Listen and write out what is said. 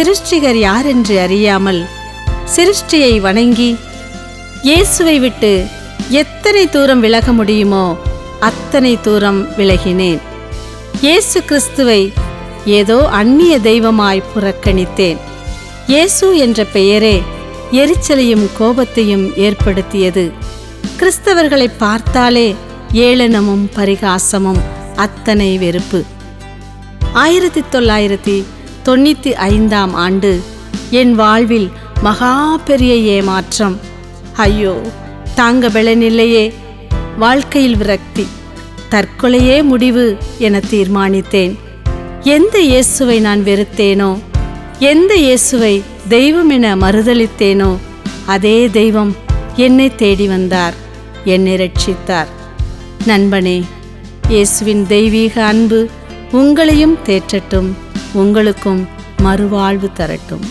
சிருஷ்டிகர் யாரென்று அறியாமல் சிருஷ்டியை வணங்கி இயேசுவை விட்டு எத்தனை தூரம் விலக முடியுமோ அத்தனை தூரம் விலகினேன். இயேசு கிறிஸ்துவை ஏதோ அந்நிய தெய்வமாய் புறக்கணித்தேன். இயேசு என்ற பெயரே எரிச்சலையும் கோபத்தையும் ஏற்படுத்தியது. கிறிஸ்தவர்களை பார்த்தாலே ஏளனமும் பரிகாசமும் அத்தனை வெறுப்பு. ஆயிரத்தி தொள்ளாயிரத்தி தொண்ணூற்றி ஐந்தாம் ஆண்டு. என் வாழ்வில் மகா பெரிய ஏமாற்றம். ஐயோ தாங்க பலனில்லையே வாழ்க்கையில் விரக்தி. தற்கொலையே முடிவு என தீர்மானித்தேன். எந்த இயேசுவை நான் வெறுத்தேனோ? எந்த இயேசுவை தெய்வம் என மறுதளித்தேனோ அதே தெய்வம் என்னை தேடி வந்தார் என்னை ரட்சித்தார் நண்பனே இயேசுவின் தெய்வீக அன்பு உங்களையும் தேற்றட்டும். உங்களுக்கும் மறுவாழ்வு தரட்டும்.